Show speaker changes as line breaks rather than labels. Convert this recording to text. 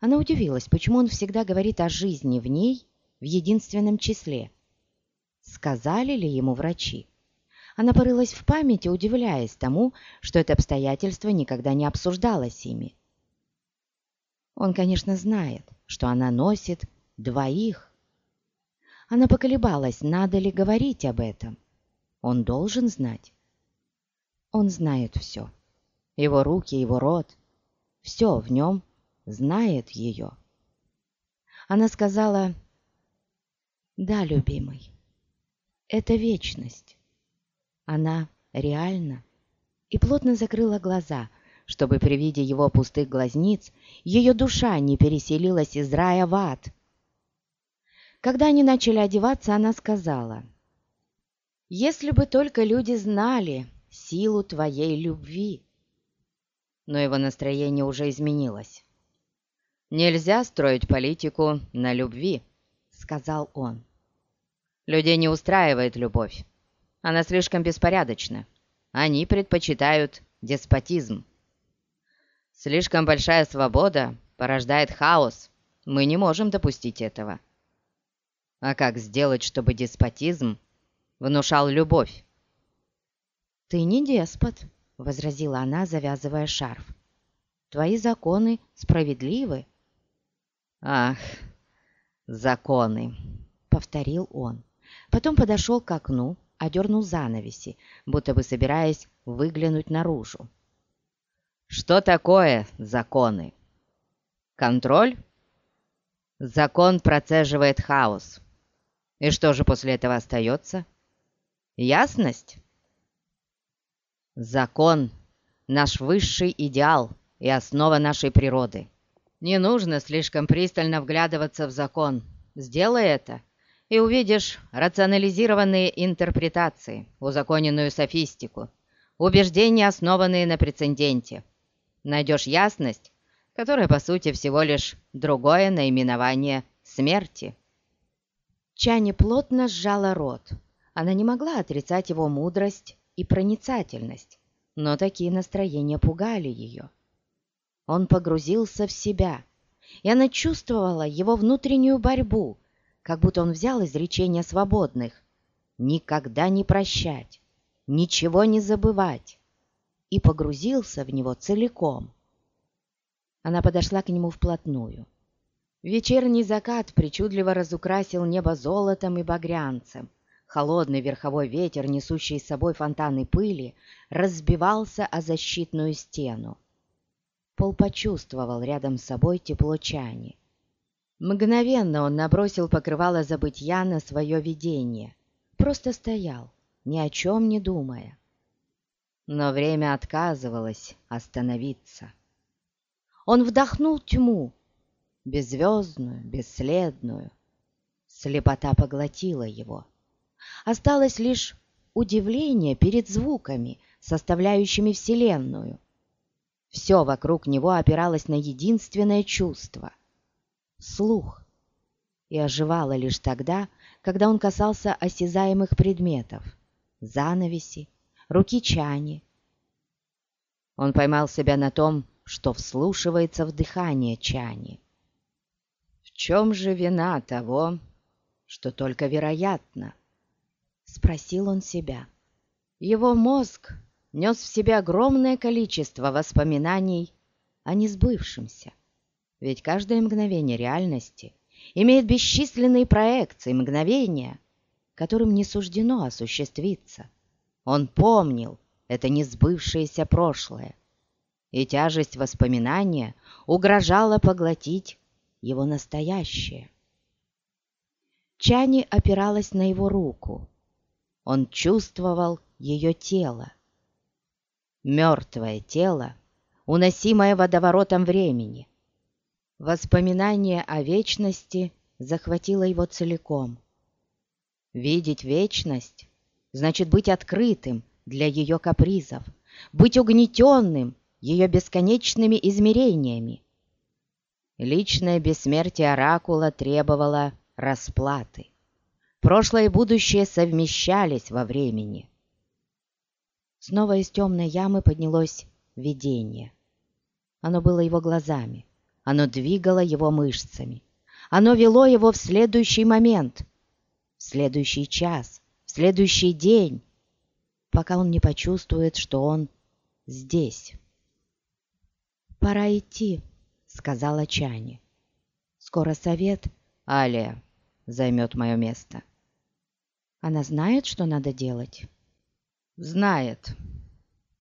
Она удивилась, почему он всегда говорит о жизни в ней в единственном числе. Сказали ли ему врачи? Она порылась в памяти, удивляясь тому, что это обстоятельство никогда не обсуждалось ими. Он, конечно, знает, что она носит двоих. Она поколебалась, надо ли говорить об этом. Он должен знать. Он знает все. Его руки, его рот. Все в нем знает ее. Она сказала, «Да, любимый, это вечность. Она реальна». И плотно закрыла глаза, чтобы при виде его пустых глазниц ее душа не переселилась из рая в ад. Когда они начали одеваться, она сказала, «Если бы только люди знали силу твоей любви». Но его настроение уже изменилось. «Нельзя строить политику на любви», — сказал он. «Людей не устраивает любовь. Она слишком беспорядочна. Они предпочитают деспотизм». Слишком большая свобода порождает хаос. Мы не можем допустить этого. А как сделать, чтобы деспотизм внушал любовь? «Ты не деспот», — возразила она, завязывая шарф. «Твои законы справедливы». «Ах, законы», — повторил он. Потом подошел к окну, одернул занавеси, будто бы собираясь выглянуть наружу. Что такое законы? Контроль? Закон процеживает хаос. И что же после этого остается? Ясность? Закон – наш высший идеал и основа нашей природы. Не нужно слишком пристально вглядываться в закон. Сделай это, и увидишь рационализированные интерпретации, узаконенную софистику, убеждения, основанные на прецеденте – найдешь ясность, которая, по сути, всего лишь другое наименование смерти. Чани плотно сжала рот. Она не могла отрицать его мудрость и проницательность, но такие настроения пугали ее. Он погрузился в себя, и она чувствовала его внутреннюю борьбу, как будто он взял изречение свободных «никогда не прощать, ничего не забывать» и погрузился в него целиком. Она подошла к нему вплотную. Вечерний закат причудливо разукрасил небо золотом и багрянцем. Холодный верховой ветер, несущий с собой фонтаны пыли, разбивался о защитную стену. Пол почувствовал рядом с собой тепло чани. Мгновенно он набросил покрывало забытья на свое видение. Просто стоял, ни о чем не думая но время отказывалось остановиться. Он вдохнул тьму, беззвездную, бесследную. Слепота поглотила его. Осталось лишь удивление перед звуками, составляющими Вселенную. Все вокруг него опиралось на единственное чувство — слух, и оживало лишь тогда, когда он касался осязаемых предметов — занавеси, руки Чани. Он поймал себя на том, что вслушивается в дыхание Чани. В чем же вина того, что только вероятно? Спросил он себя. Его мозг нес в себе огромное количество воспоминаний о несбывшемся. Ведь каждое мгновение реальности имеет бесчисленные проекции, мгновения, которым не суждено осуществиться. Он помнил это несбывшееся прошлое, и тяжесть воспоминания угрожала поглотить его настоящее. Чани опиралась на его руку. Он чувствовал ее тело. Мертвое тело, уносимое водоворотом времени. Воспоминание о вечности захватило его целиком. Видеть вечность значит быть открытым для ее капризов, быть угнетенным ее бесконечными измерениями. Личное бессмертие Оракула требовало расплаты. Прошлое и будущее совмещались во времени. Снова из темной ямы поднялось видение. Оно было его глазами. Оно двигало его мышцами. Оно вело его в следующий момент, в следующий час, в следующий день, пока он не почувствует, что он здесь. «Пора идти», — сказала Чани. «Скоро совет, Алия, займет мое место». «Она знает, что надо делать?»
«Знает»,